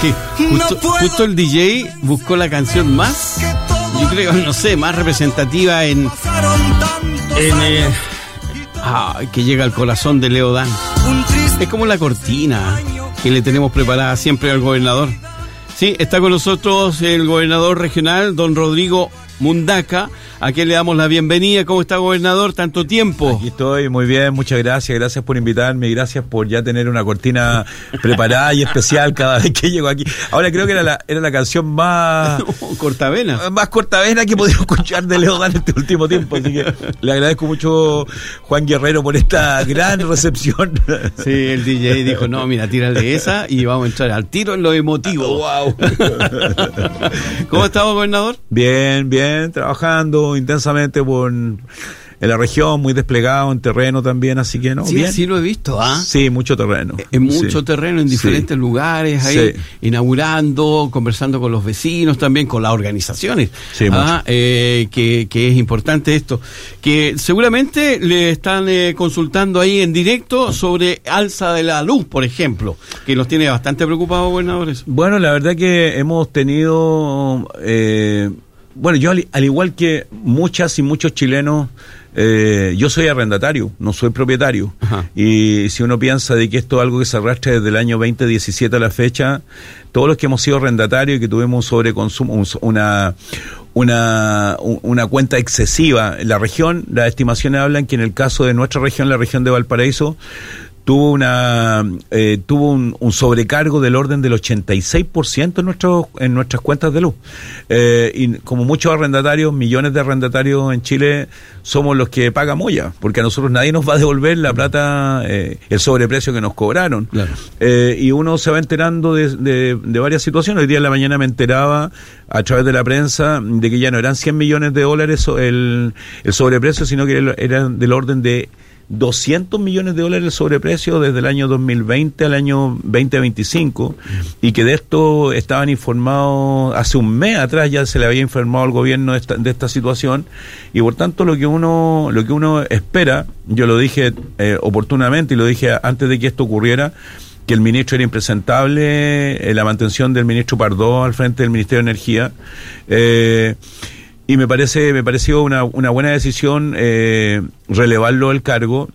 que justo, el DJ buscó la canción más, yo creo, no sé, más representativa en. en eh, que llega al corazón de Leo Dan. Es como la cortina que le tenemos preparada siempre al gobernador. Sí, está con nosotros el gobernador regional, don Rodrigo Mundaca, a quien le damos la bienvenida. ¿Cómo está, gobernador? Tanto tiempo. Aquí estoy, muy bien, muchas gracias. Gracias por invitarme y gracias por ya tener una cortina preparada y especial cada vez que llego aquí. Ahora creo que era la, era la canción más. cortavena. Más cortavena que he podido escuchar de Leo Dan este último tiempo. Así que le agradezco mucho, Juan Guerrero, por esta gran recepción. Sí, el DJ dijo: No, mira, tírale esa y vamos a entrar al tiro en lo emotivo. ¡Wow! ¿Cómo estamos, gobernador? Bien, bien trabajando intensamente por en la región, muy desplegado en terreno también, así que no. Sí, sí lo he visto, ¿ah? Sí, mucho terreno. En mucho terreno, en diferentes lugares, ahí inaugurando, conversando con los vecinos, también con las organizaciones. ¿ah? Eh, que, que, es importante esto. Que seguramente le están eh, consultando ahí en directo sobre alza de la luz, por ejemplo, que nos tiene bastante preocupados, gobernadores. Bueno, la verdad que hemos tenido. Eh, bueno, yo al, igual que muchas y muchos chilenos, eh, yo soy arrendatario, no soy propietario. Y si uno piensa de que esto es algo que se arrastra desde el año 2017 a la fecha, todos los que hemos sido arrendatarios y que tuvimos un sobreconsumo, una, una, una cuenta excesiva en la región, las estimaciones hablan que en el caso de nuestra región, la región de Valparaíso, tuvo una eh, tuvo un, sobrecargo del orden del 86% en nuestros en nuestras cuentas de luz. Eh, y como muchos arrendatarios millones de arrendatarios en Chile somos los que pagamos ya porque a nosotros nadie nos va a devolver la plata eh, el sobreprecio que nos cobraron. Y uno se va enterando de, de, varias situaciones. Hoy día en la mañana me enteraba a través de la prensa de que ya no eran 100 millones de dólares el, el sobreprecio sino que eran del orden de 200 millones de dólares de sobreprecio desde el año 2020 al año 2025 y que de esto estaban informados hace un mes atrás ya se le había informado al gobierno de esta, de esta situación y por tanto lo que uno lo que uno espera yo lo dije eh, oportunamente y lo dije antes de que esto ocurriera que el ministro era impresentable eh, la mantención del ministro Pardó al frente del Ministerio de Energía eh, y me parece me pareció una, una buena decisión eh, relevarlo el cargo.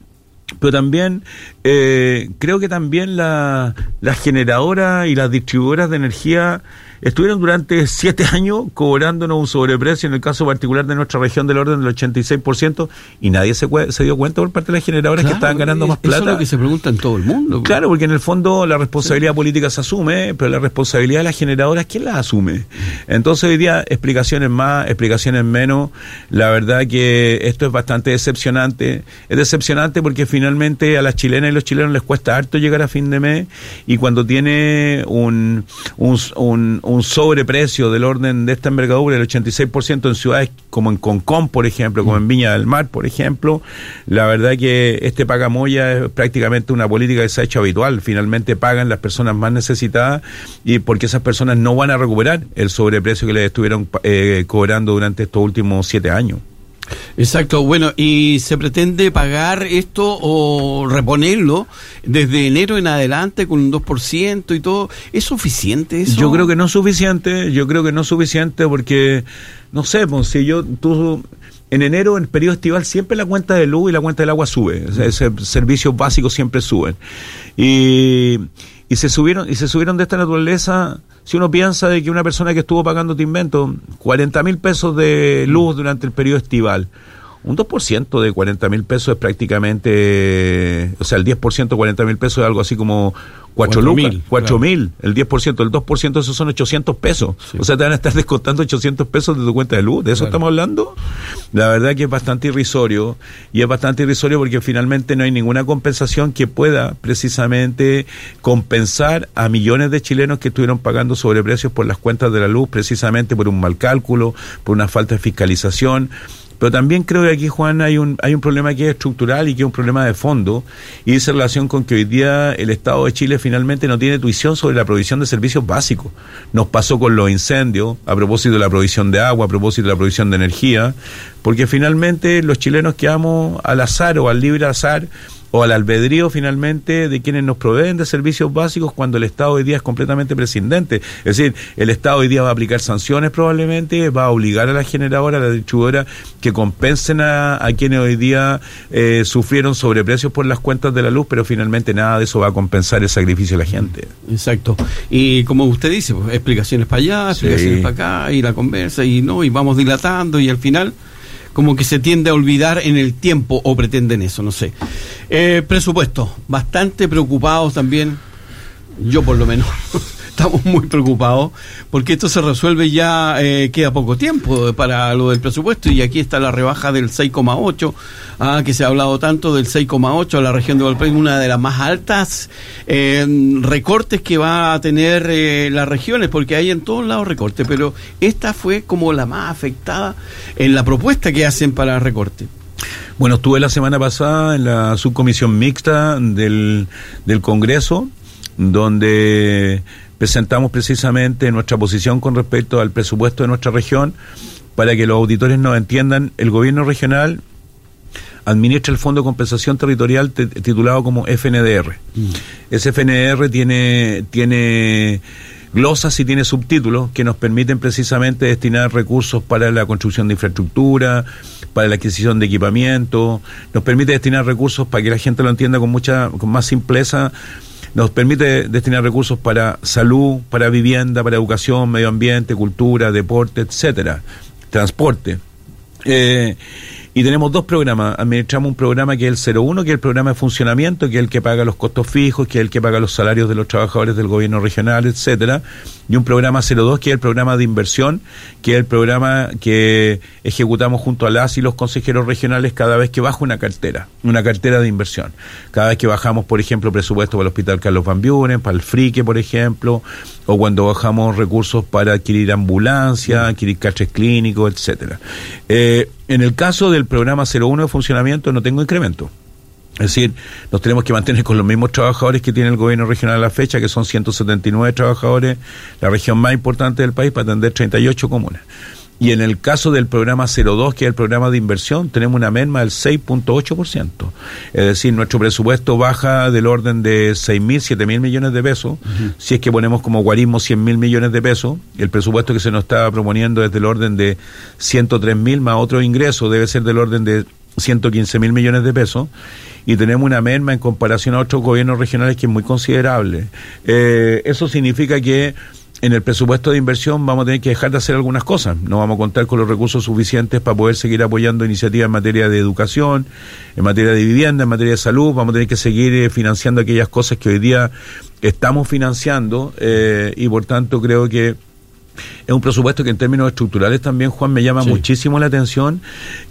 Pero también eh, creo que también la, las generadoras y las distribuidoras de energía estuvieron durante siete años cobrándonos un sobreprecio, en el caso particular de nuestra región del orden del 86%, y nadie se, se dio cuenta por parte de las generadoras que estaban ganando más plata. Eso es lo que se pregunta en todo el mundo. Claro, porque en el fondo la responsabilidad política se asume, pero la responsabilidad de las generadoras, ¿quién la asume? Entonces hoy día explicaciones más, explicaciones menos. La verdad que esto es bastante decepcionante. Es decepcionante porque finalmente a las chilenas y los chilenos les cuesta harto llegar a fin de mes y cuando tiene un, un, un un sobreprecio del orden de esta envergadura, el 86% en ciudades como en Concón, por ejemplo, como en Viña del Mar, por ejemplo, la verdad que este pagamoya es prácticamente una política que se ha hecho habitual. Finalmente pagan las personas más necesitadas y porque esas personas no van a recuperar el sobreprecio que les estuvieron eh, cobrando durante estos últimos siete años. Exacto, bueno, ¿y se pretende pagar esto o reponerlo desde enero en adelante con un 2% y todo? ¿Es suficiente eso? Yo creo que no es suficiente, yo creo que no es suficiente porque, no sé, pues, si yo, tú, en enero, en el periodo estival, siempre la cuenta de luz y la cuenta del agua sube, ese, servicios básicos siempre suben. Y, y se subieron, y se subieron de esta naturaleza si uno piensa de que una persona que estuvo pagando, te invento, 40 mil pesos de luz durante el periodo estival, un 2% de 40 mil pesos es prácticamente, o sea, el 10% de 40 mil pesos es algo así como 4 lucas, 4 mil, el 10%, el 2% esos son 800 pesos. O sea, te van a estar descontando 800 pesos de tu cuenta de luz. ¿De eso estamos hablando? La verdad que es bastante irrisorio y es bastante irrisorio porque finalmente no hay ninguna compensación que pueda precisamente compensar a millones de chilenos que estuvieron pagando sobreprecios por las cuentas de la luz precisamente por un mal cálculo, por una falta de fiscalización pero también creo que aquí, Juan, hay un, hay un problema que es estructural y que es un problema de fondo, y esa relación con que hoy día el Estado de Chile finalmente no tiene tuición sobre la provisión de servicios básicos. Nos pasó con los incendios, a propósito de la provisión de agua, a propósito de la provisión de energía, porque finalmente los chilenos quedamos al azar o al libre azar o al albedrío finalmente de quienes nos proveen de servicios básicos cuando el Estado hoy día es completamente prescindente. Es decir, el Estado hoy día va a aplicar sanciones probablemente, va a obligar a la generadora, a la distribuidora, que compensen a, quienes hoy día eh, sufrieron sobreprecios por las cuentas de la luz, pero finalmente nada de eso va a compensar el sacrificio de la gente. Exacto. Y como usted dice, pues, explicaciones para allá, explicaciones para acá, y la conversa, y no, y vamos dilatando, y al final como que se tiende a olvidar en el tiempo o pretenden eso, no sé. Eh, presupuesto, bastante preocupados también, yo por lo menos. estamos muy preocupados porque esto se resuelve ya, eh, queda poco tiempo para lo del presupuesto y aquí está la rebaja del 6,8, ah, que se ha hablado tanto del 6,8 a la región de Valparaíso, una de las más altas recortes que va a tener eh, las regiones, porque hay en todos lados recortes, pero esta fue como la más afectada en la propuesta que hacen para recorte. Bueno, estuve la semana pasada en la subcomisión mixta del, del Congreso, donde presentamos precisamente nuestra posición con respecto al presupuesto de nuestra región para que los auditores nos entiendan. El gobierno regional administra el Fondo de Compensación Territorial titulado como FNDR. Mm. Ese FNDR tiene, tiene glosas y tiene subtítulos que nos permiten precisamente destinar recursos para la construcción de infraestructura, para la adquisición de equipamiento, nos permite destinar recursos para que la gente lo entienda con mucha, con más simpleza nos permite destinar recursos para salud, para vivienda, para educación, medio ambiente, cultura, deporte, etcétera, transporte. Eh, y tenemos dos programas. Administramos un programa que es el 01, que es el programa de funcionamiento, que es el que paga los costos fijos, que es el que paga los salarios de los trabajadores del gobierno regional, etcétera. Y un programa 02, que es el programa de inversión, que es el programa que ejecutamos junto a las y los consejeros regionales cada vez que baja una cartera, una cartera de inversión. Cada vez que bajamos, por ejemplo, presupuesto para el Hospital Carlos Van Buren, para el Frique, por ejemplo, o cuando bajamos recursos para adquirir ambulancia, adquirir caches clínicos, etcétera. Eh, en el caso del programa 01 de funcionamiento no tengo incremento. Es decir, nos tenemos que mantener con los mismos trabajadores que tiene el gobierno regional a la fecha, que son 179 trabajadores, la región más importante del país para atender 38 comunas. Y en el caso del programa 02, que es el programa de inversión, tenemos una merma del 6.8%. Es decir, nuestro presupuesto baja del orden de 6.000, 7.000 millones de pesos. Si es que ponemos como guarismo 100.000 millones de pesos, el presupuesto que se nos está proponiendo es del orden de 103.000 más otro ingreso, debe ser del orden de 115.000 millones de pesos y tenemos una merma en comparación a otros gobiernos regionales que es muy considerable. Eh, eso significa que en el presupuesto de inversión vamos a tener que dejar de hacer algunas cosas. No vamos a contar con los recursos suficientes para poder seguir apoyando iniciativas en materia de educación, en materia de vivienda, en materia de salud. Vamos a tener que seguir eh, financiando aquellas cosas que hoy día estamos financiando eh, y por tanto creo que es un presupuesto que en términos estructurales también, Juan, me llama muchísimo la atención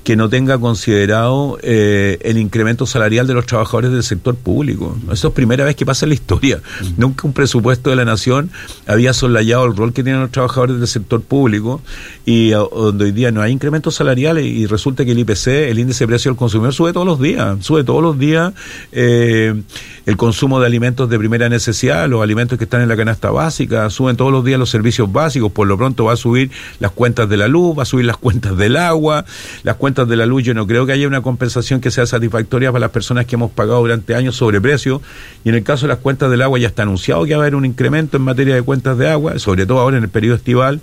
que no tenga considerado eh, el incremento salarial de los trabajadores del sector público. Eso es primera vez que pasa en la historia. Mm. Nunca un presupuesto de la nación había soslayado el rol que tienen los trabajadores del sector público y donde hoy día no hay incrementos salariales y resulta que el IPC, el índice de precio del consumidor, sube todos los días. Sube todos los días eh, el consumo de alimentos de primera necesidad, los alimentos que están en la canasta básica, suben todos los días los servicios básicos, por lo pronto va a subir las cuentas de la luz, va a subir las cuentas del agua, las cuentas de la luz yo no creo que haya una compensación que sea satisfactoria para las personas que hemos pagado durante años sobre precio y en el caso de las cuentas del agua ya está anunciado que va a haber un incremento en materia de cuentas de agua, sobre todo ahora en el periodo estival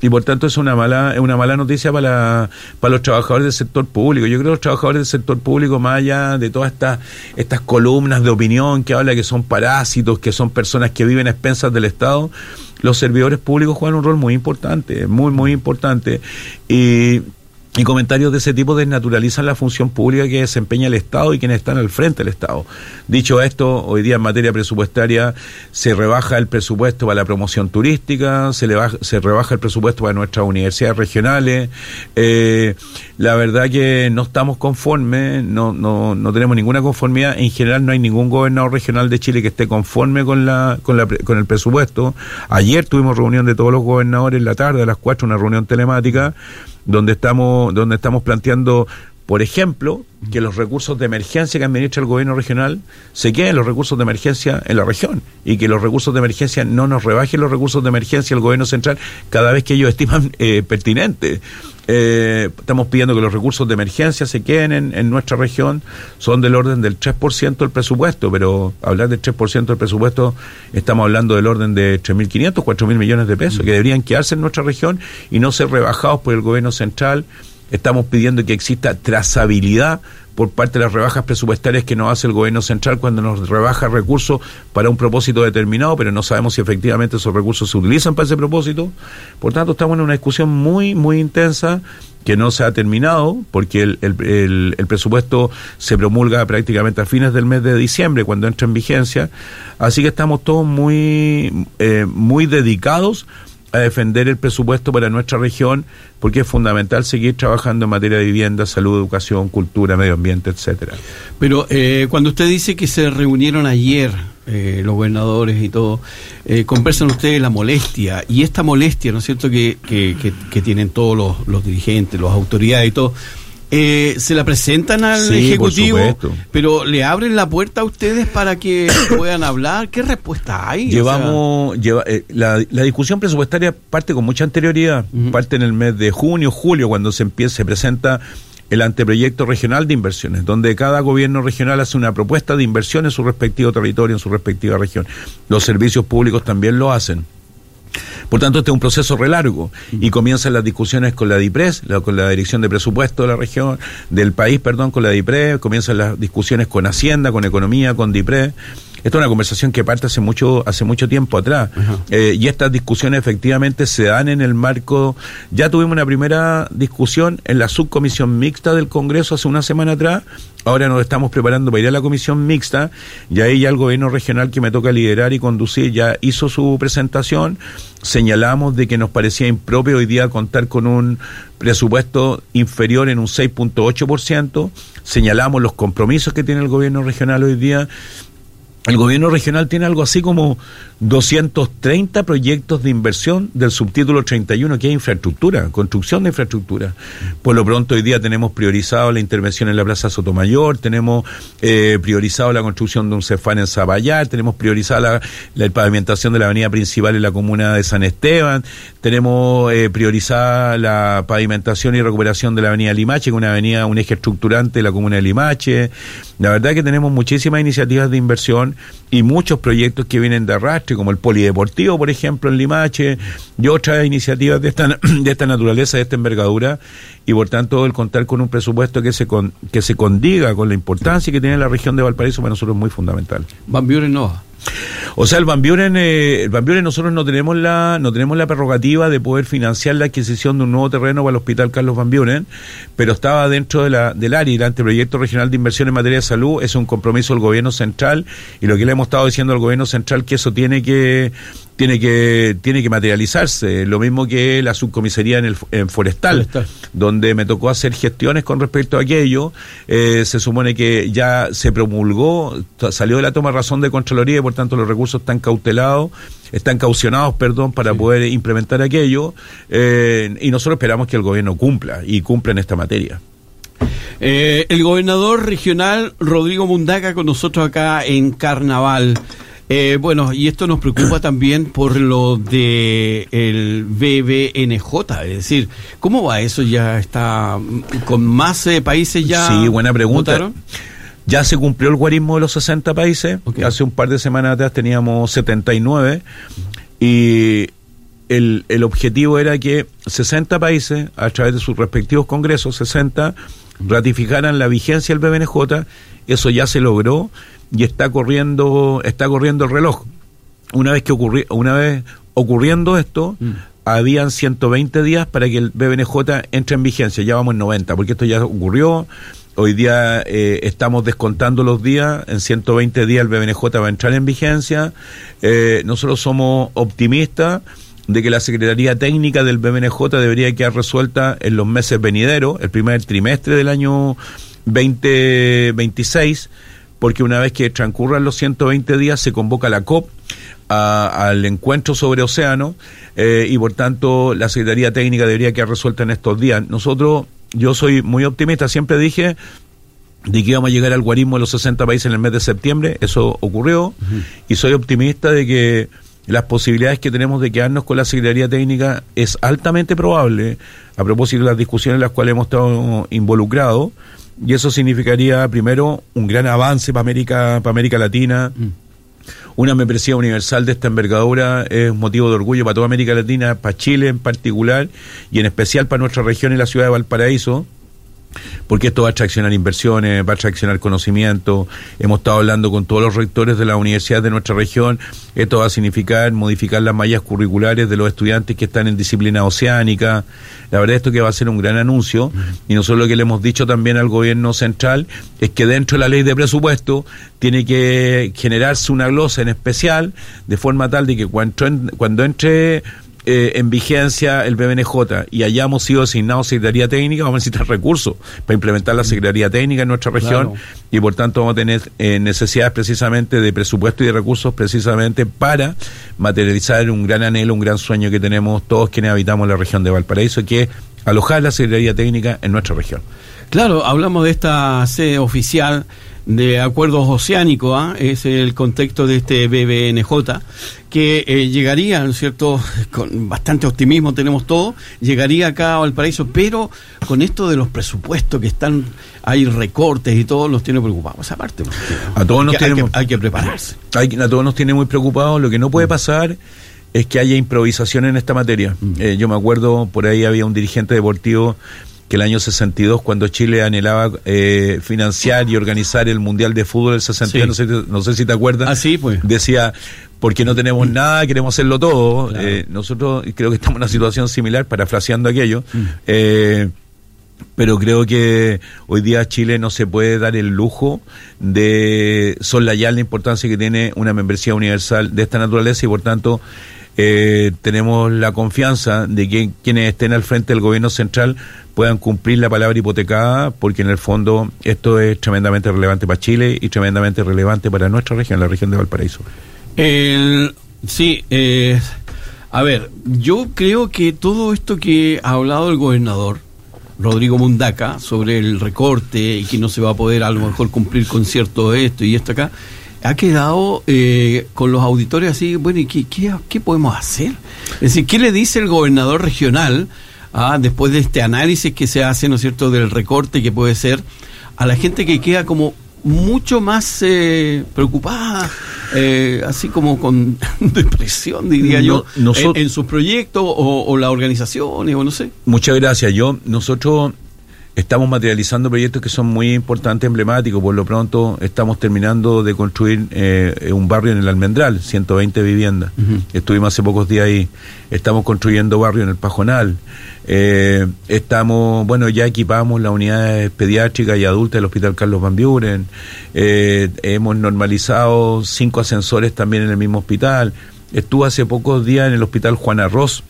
y por tanto es una mala es una mala noticia para, para los trabajadores del sector público. Yo creo que los trabajadores del sector público, más allá de todas estas estas columnas de opinión que habla que son parásitos, que son personas que viven a expensas del Estado, los servidores públicos juegan un rol muy importante, muy, muy importante. Y y comentarios de ese tipo desnaturalizan la función pública que desempeña el Estado y quienes están al frente del Estado. Dicho esto, hoy día en materia presupuestaria se rebaja el presupuesto para la promoción turística, se, le se rebaja el presupuesto para nuestras universidades regionales. Eh, la verdad que no estamos conformes, no, no, no tenemos ninguna conformidad. En general no hay ningún gobernador regional de Chile que esté conforme con, la, con, la, con el presupuesto. Ayer tuvimos reunión de todos los gobernadores en la tarde, a las cuatro, una reunión telemática donde estamos, donde estamos planteando Por ejemplo, que los recursos de emergencia que administra el gobierno regional se queden los recursos de emergencia en la región y que los recursos de emergencia no nos rebajen los recursos de emergencia el gobierno central cada vez que ellos estiman eh, pertinente. Eh, estamos pidiendo que los recursos de emergencia se queden en, nuestra región, son del orden del 3% del presupuesto, pero hablar del 3% del presupuesto, estamos hablando del orden de 3.500, 4.000 millones de pesos, que deberían quedarse en nuestra región y no ser rebajados por el gobierno central Estamos pidiendo que exista trazabilidad por parte de las rebajas presupuestarias que nos hace el gobierno central cuando nos rebaja recursos para un propósito determinado, pero no sabemos si efectivamente esos recursos se utilizan para ese propósito. Por tanto, estamos en una discusión muy, muy intensa que no se ha terminado porque el, el, presupuesto se promulga prácticamente a fines del mes de diciembre cuando entra en vigencia. Así que estamos todos muy, eh, muy dedicados a defender el presupuesto para nuestra región porque es fundamental seguir trabajando en materia de vivienda, salud, educación, cultura, medio ambiente, etcétera. Pero eh, cuando usted dice que se reunieron ayer eh, los gobernadores y todo, eh, conversan ustedes la molestia y esta molestia, ¿no es cierto?, que, que, tienen todos los, los dirigentes, las autoridades y todo eh, se la presentan al Ejecutivo, pero le abren la puerta a ustedes para que puedan hablar. ¿Qué respuesta hay? Llevamos, lleva, eh, la, discusión presupuestaria parte con mucha anterioridad, parte en el mes de junio, julio, cuando se empieza, se presenta el anteproyecto regional de inversiones, donde cada gobierno regional hace una propuesta de inversión en su respectivo territorio, en su respectiva región. Los servicios públicos también lo hacen. Por tanto, este es un proceso re largo. Y comienzan las discusiones con la DIPRES, con la Dirección de Presupuesto de la región, del país, perdón, con la DIPRES, comienzan las discusiones con Hacienda, con Economía, con DIPRES. Esta es una conversación que parte hace mucho, hace mucho tiempo atrás. Eh, y estas discusiones efectivamente se dan en el marco. Ya tuvimos una primera discusión en la subcomisión mixta del Congreso hace una semana atrás. Ahora nos estamos preparando para ir a la comisión mixta. Y ahí ya el gobierno regional que me toca liderar y conducir ya hizo su presentación. Señalamos de que nos parecía impropio hoy día contar con un presupuesto inferior en un 6.8%. Señalamos los compromisos que tiene el gobierno regional hoy día el gobierno regional tiene algo así como 230 proyectos de inversión del subtítulo 31, que es infraestructura, construcción de infraestructura. Por lo pronto, hoy día tenemos priorizado la intervención en la Plaza Sotomayor, tenemos eh, priorizado la construcción de un Cefán en Zaballar, tenemos priorizada la, pavimentación de la avenida principal en la comuna de San Esteban, tenemos eh, priorizada la pavimentación y recuperación de la avenida Limache, que es una avenida, un eje estructurante de la comuna de Limache. La verdad que tenemos muchísimas iniciativas de inversión y muchos proyectos que vienen de arrastre, como el polideportivo, por ejemplo, en Limache, y otras iniciativas de esta, de esta naturaleza, de esta envergadura, y por tanto el contar con un presupuesto que se con, que se condiga con la importancia que tiene la región de Valparaíso para nosotros es muy fundamental. Van Buren. O sea, el Van Buren, eh, el Van nosotros no tenemos la no tenemos la prerrogativa de poder financiar la adquisición de un nuevo terreno para el Hospital Carlos Van Buren, pero estaba dentro de la, del área, el anteproyecto regional de inversión en materia de salud es un compromiso del gobierno central y lo que le hemos estado diciendo al gobierno central que eso tiene que tiene que tiene que materializarse. Lo mismo que la subcomisaría en el forestal, donde me tocó hacer gestiones con respecto a aquello. Eh, se supone que ya se promulgó salió de la toma de razón de contraloría y por tanto los recursos están cautelados están caucionados perdón para poder implementar aquello. Eh, y nosotros esperamos que el gobierno cumpla y cumpla en esta materia. Eh, el gobernador regional Rodrigo Mundaca con nosotros acá en Carnaval eh, bueno, y esto nos preocupa también por lo de el BBNJ, es decir, ¿cómo va eso? ¿Ya está con más eh, países ya? Sí, buena pregunta. Ya se cumplió el guarismo de los 60 países. Hace un par de semanas atrás teníamos 79 y el, el objetivo era que 60 países, a través de sus respectivos congresos, 60, ratificaran la vigencia del BBNJ. Eso ya se logró y está corriendo, está corriendo el reloj. Una vez que ocurrió, una vez ocurriendo esto, mm. habían 120 días para que el BBNJ entre en vigencia. Ya vamos en 90, porque esto ya ocurrió. Hoy día eh, estamos descontando los días. En 120 días el BBNJ va a entrar en vigencia. Eh, nosotros somos optimistas de que la Secretaría Técnica del BBNJ debería quedar resuelta en los meses venideros, el primer trimestre del año 2026 porque una vez que transcurran los 120 días se convoca la COP al encuentro sobre océano eh, y por tanto la Secretaría Técnica debería quedar resuelta en estos días. Nosotros yo soy muy optimista, siempre dije de que íbamos a llegar al guarismo de los 60 países en el mes de septiembre, eso ocurrió, y soy optimista de que las posibilidades que tenemos de quedarnos con la Secretaría Técnica es altamente probable, a propósito de las discusiones en las cuales hemos estado involucrados, y eso significaría primero un gran avance para América, para América Latina. Mm. Una membresía universal de esta envergadura es motivo de orgullo para toda América Latina, para Chile en particular y en especial para nuestra región y la ciudad de Valparaíso porque esto va a traccionar inversiones, va a traccionar conocimiento. Hemos estado hablando con todos los rectores de la universidad de nuestra región. Esto va a significar modificar las mallas curriculares de los estudiantes que están en disciplina oceánica. La verdad, esto que va a ser un gran anuncio. Y nosotros lo que le hemos dicho también al gobierno central es que dentro de la ley de presupuesto tiene que generarse una glosa en especial, de forma tal de que cuando, cuando entre eh, en vigencia el BBNJ y hayamos sido asignados Secretaría Técnica, vamos a necesitar recursos para implementar la Secretaría Técnica en nuestra región y por tanto vamos a tener eh, necesidades precisamente de presupuesto y de recursos precisamente para materializar un gran anhelo, un gran sueño que tenemos todos quienes habitamos la región de Valparaíso, que es alojar la Secretaría Técnica en nuestra región. Claro, hablamos de esta sede oficial de acuerdos oceánicos, ¿ah? es el contexto de este BBNJ, que eh, llegaría, ¿no es cierto?, con bastante optimismo tenemos todo, llegaría acá a Valparaíso, pero con esto de los presupuestos que están, hay recortes y todo, nos tiene preocupados. Aparte, a todos nos tiene, hay, que, prepararse. Hay, a todos nos tiene muy preocupados. Lo que no puede mm. pasar es que haya improvisación en esta materia. Mm. Eh, yo me acuerdo, por ahí había un dirigente deportivo que el año 62, cuando Chile anhelaba eh, financiar y organizar el Mundial de Fútbol del 62, no, sé, si te acuerdas, ah, pues. decía, porque no tenemos nada, queremos hacerlo todo. Eh, nosotros creo que estamos en una situación similar, parafraseando aquello. Mm. Eh, pero creo que hoy día Chile no se puede dar el lujo de soslayar la importancia que tiene una membresía universal de esta naturaleza y por tanto eh, tenemos la confianza de que quienes estén al frente del gobierno central puedan cumplir la palabra hipotecada, porque en el fondo esto es tremendamente relevante para Chile y tremendamente relevante para nuestra región, la región de Valparaíso. sí, eh, a ver, yo creo que todo esto que ha hablado el gobernador, Rodrigo Mundaca, sobre el recorte y que no se va a poder a lo mejor cumplir con cierto esto y esto acá, ha quedado eh, con los auditores así, bueno, ¿y qué, qué, podemos hacer? Es decir, ¿qué le dice el gobernador regional ah, después de este análisis que se hace, ¿no es cierto?, del recorte que puede ser a la gente que queda como mucho más eh, preocupada, eh, así como con depresión, diría yo, en, sus proyectos o, o las organizaciones, o no sé. Muchas gracias. Yo, nosotros Estamos materializando proyectos que son muy importantes, emblemáticos. Por lo pronto estamos terminando de construir eh, un barrio en el Almendral, 120 viviendas. Estuvimos hace pocos días ahí. Estamos construyendo barrio en el Pajonal. Eh, estamos, bueno, ya equipamos las unidades pediátricas y adultas del Hospital Carlos Van Buren. Eh, hemos normalizado cinco ascensores también en el mismo hospital. Estuve hace pocos días en el Hospital Juan Arroz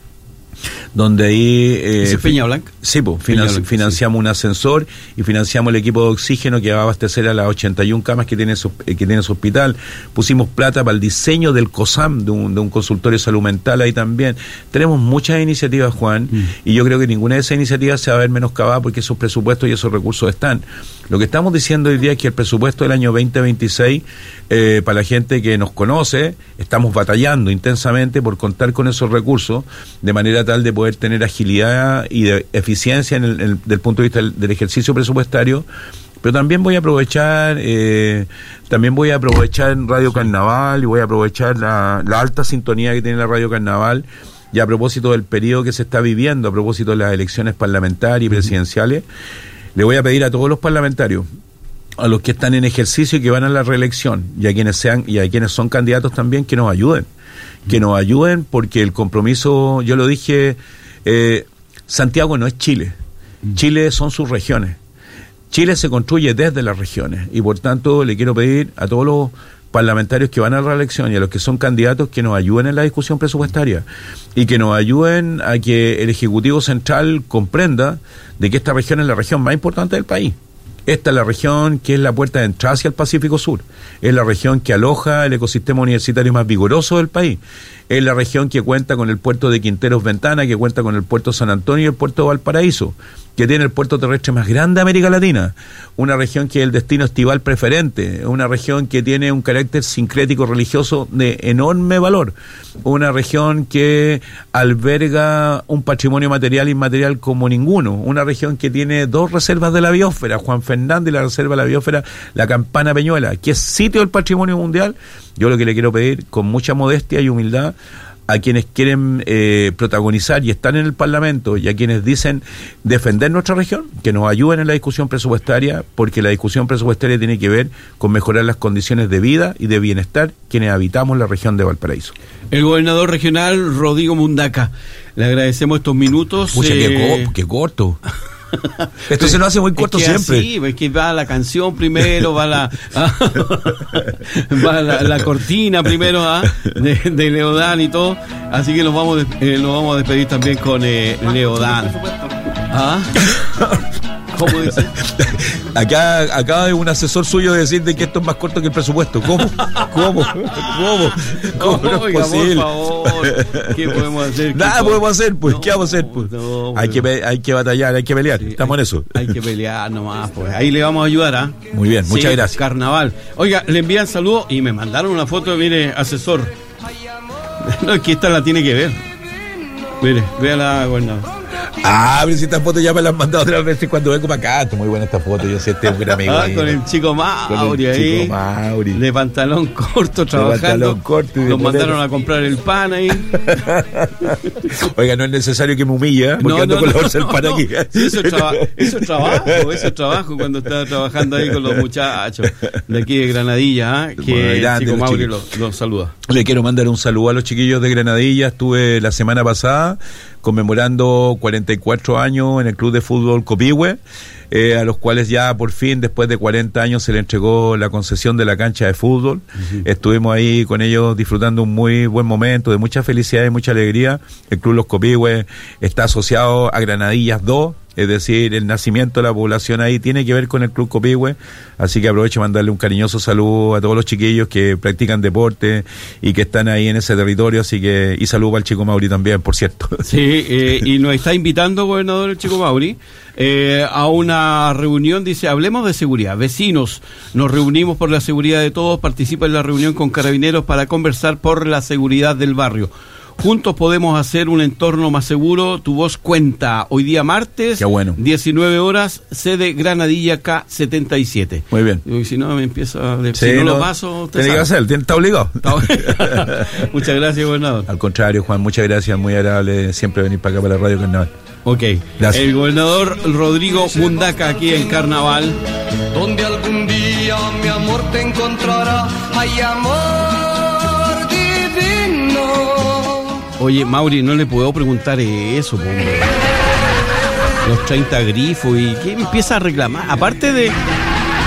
donde ahí... Eh, Peña Blanca? Sí, pues, financiamos un ascensor y financiamos el equipo de oxígeno que va a abastecer a las 81 camas que tiene su, eh, que tiene su hospital. Pusimos plata para el diseño del COSAM, de un, de un consultorio de salud mental ahí también. Tenemos muchas iniciativas, Juan, mm. y yo creo que ninguna de esas iniciativas se va a ver menoscabada porque esos presupuestos y esos recursos están. Lo que estamos diciendo hoy día es que el presupuesto del año 2026, eh, para la gente que nos conoce, estamos batallando intensamente por contar con esos recursos de manera tal de poder tener agilidad y de eficiencia en el, del punto de vista del, ejercicio presupuestario pero también voy a aprovechar eh, también voy a aprovechar Radio Carnaval y voy a aprovechar la, la, alta sintonía que tiene la Radio Carnaval. Y a propósito del periodo que se está viviendo a propósito de las elecciones parlamentarias y presidenciales le voy a pedir a todos los parlamentarios a los que están en ejercicio y que van a la reelección y a quienes sean y a quienes son candidatos también que nos ayuden que nos ayuden porque el compromiso, yo lo dije, eh, Santiago no es Chile, mm. Chile son sus regiones. Chile se construye desde las regiones y por tanto le quiero pedir a todos los parlamentarios que van a la reelección y a los que son candidatos que nos ayuden en la discusión presupuestaria y que nos ayuden a que el Ejecutivo Central comprenda de que esta región es la región más importante del país. Esta es la región que es la puerta de entrada hacia el Pacífico Sur. Es la región que aloja el ecosistema universitario más vigoroso del país. Es la región que cuenta con el puerto de Quinteros Ventana, que cuenta con el puerto San Antonio y el puerto de Valparaíso. Que tiene el puerto terrestre más grande de América Latina, una región que es el destino estival preferente, una región que tiene un carácter sincrético religioso de enorme valor, una región que alberga un patrimonio material e inmaterial como ninguno, una región que tiene dos reservas de la biosfera, Juan Fernández y la reserva de la biosfera, la Campana Peñuela, que es sitio del patrimonio mundial. Yo lo que le quiero pedir con mucha modestia y humildad a quienes quieren eh, protagonizar y están en el Parlamento y a quienes dicen defender nuestra región, que nos ayuden en la discusión presupuestaria, porque la discusión presupuestaria tiene que ver con mejorar las condiciones de vida y de bienestar quienes habitamos la región de Valparaíso. El gobernador regional Rodrigo Mundaca, le agradecemos estos minutos. Pucha, qué, eh, qué corto. Esto se nos hace muy corto siempre. Sí, es que va la canción primero, va la va la, cortina primero ¿ah? de, Leodán y todo. Así que nos vamos, eh, nos vamos a despedir también con eh, Leodán. ¿Ah? ¿Cómo dice? Acá acaba un asesor suyo de decir de que esto es más corto que el presupuesto. ¿Cómo? ¿Cómo? ¿Cómo? ¿Cómo no es posible? Por favor. ¿Qué podemos hacer? Nada podemos hacer, pues. ¿Qué vamos a hacer? Pues? hay, que, hay que batallar, hay que pelear. Estamos en eso. Hay que pelear nomás, pues. Ahí le vamos a ayudar, ¿ah? Muy bien, muchas gracias. Carnaval. Oiga, le envían saludos y me mandaron una foto, mire, asesor. No, es que esta la tiene que ver. Mire, véala, gobernador. Ah, pero si esta foto ya me la han mandado otras veces cuando vengo para acá. Está muy buena esta foto. Yo sé, este es un gran amigo. Ah, con el chico Mauri ahí. Chico Mauri. De pantalón corto trabajando. De pantalón corto. Nos mandaron a comprar el pan ahí. Oiga, no es necesario que me humille, ¿eh? porque ando con la bolsa del pan aquí. eso, es eso es trabajo, eso es trabajo cuando estaba trabajando ahí con los muchachos de aquí de Granadilla, ¿eh? que el chico Mauri los saluda. Le quiero mandar un saludo a los chiquillos de Granadilla. Estuve la semana pasada conmemorando 44 años en el Club de Fútbol Copihue, eh, a los cuales ya por fin, después de 40 años, se le entregó la concesión de la cancha de fútbol. Estuvimos ahí con ellos disfrutando un muy buen momento, de mucha felicidad y mucha alegría. El Club Los Copihue está asociado a Granadillas 2, es decir, el nacimiento de la población ahí tiene que ver con el Club Copihue, así que aprovecho mandarle un cariñoso saludo a todos los chiquillos que practican deporte y que están ahí en ese territorio, así que y saludo al chico Mauri también, por cierto. Sí, eh, y nos está invitando, gobernador, el chico Mauri, eh, a una reunión, dice, hablemos de seguridad, vecinos, nos reunimos por la seguridad de todos, participa en la reunión con carabineros para conversar por la seguridad del barrio. Juntos podemos hacer un entorno más seguro. Tu voz cuenta. Hoy día martes, bueno. 19 horas, sede Granadilla K77. Muy bien. Y si no, me empieza a... si no, lo paso... Tiene que hacer, está obligado. muchas gracias, gobernador. Al contrario, Juan, muchas gracias. Muy agradable siempre venir para acá, para la Radio Carnaval. Ok. Gracias. El gobernador Rodrigo Mundaca aquí en Carnaval. Donde algún día mi amor te encontrará, hay amor Oye, Mauri, no le puedo preguntar eso, hombre. Los 30 grifos y ¿qué empieza a reclamar? Aparte de.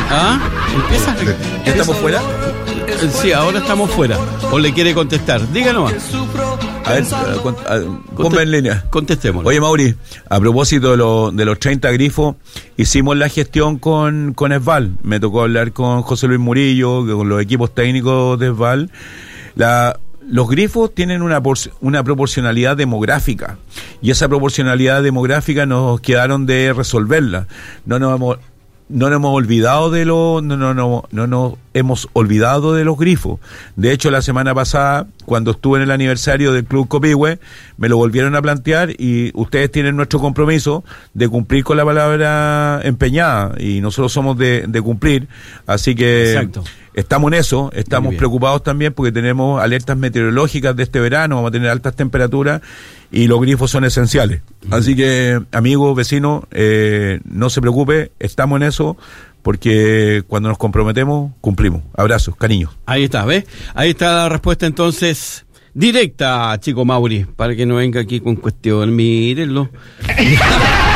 ¿Ah? Empieza a reclamar. ¿Ya estamos fuera? Sí, ahora estamos fuera. ¿O le quiere contestar? Díganos. A ver, ponme en línea. Contestemos. Oye, Mauri, a propósito de, de, los 30 grifos, hicimos la gestión con, con Esval. Me tocó hablar con José Luis Murillo, con los equipos técnicos de Esval. La, los grifos tienen una, una proporcionalidad demográfica y esa proporcionalidad demográfica nos quedaron de resolverla. No nos hemos, no nos hemos olvidado de lo, no, no, no, no nos hemos olvidado de los grifos. De hecho, la semana pasada, cuando estuve en el aniversario del Club Copihue, me lo volvieron a plantear y ustedes tienen nuestro compromiso de cumplir con la palabra empeñada y nosotros somos de, de cumplir. Así que Exacto. Estamos en eso, estamos preocupados también porque tenemos alertas meteorológicas de este verano, vamos a tener altas temperaturas y los grifos son esenciales. Así que, amigos, vecinos, eh, no se preocupe, estamos en eso porque cuando nos comprometemos, cumplimos. Abrazos, cariños. Ahí está, ¿ves? Ahí está la respuesta entonces directa, chico Mauri, para que no venga aquí con cuestión. Mírenlo.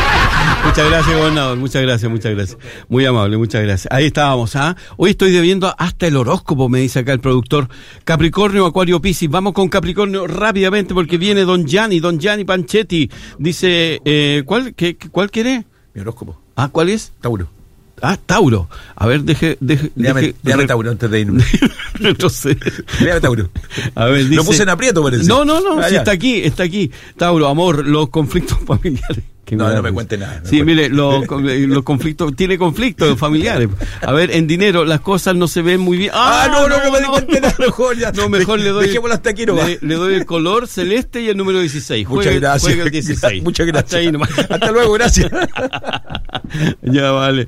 Muchas gracias, gobernador. Muchas gracias, muchas gracias. Muy amable, muchas gracias. Ahí estábamos, ¿ah? Hoy estoy debiendo hasta el horóscopo, me dice acá el productor. Capricornio, Acuario, Piscis. Vamos con Capricornio rápidamente porque viene Don Gianni, Don Gianni Panchetti. Dice, eh, ¿cuál, qué, ¿cuál quiere? Mi horóscopo. Ah, ¿cuál es? Tauro. Ah, Tauro. A ver, deje. deje, déjame, Tauro antes de irme. no sé. Tauro. A ver, dice. Lo puse en aprieto, parece. No, no, no. Ah, está aquí, está aquí. Tauro, amor, los conflictos familiares no, no me cuente nada. sí, mire, los conflictos, tiene conflictos familiares. A ver, en dinero las cosas no se ven muy bien. Ah, no, no, no, me cuente nada, mejor ya. No, mejor le doy. Dejémoslo hasta aquí le, le, doy el color celeste y el número 16. Muchas gracias. el 16. Muchas gracias. Hasta, hasta luego, gracias. ya vale.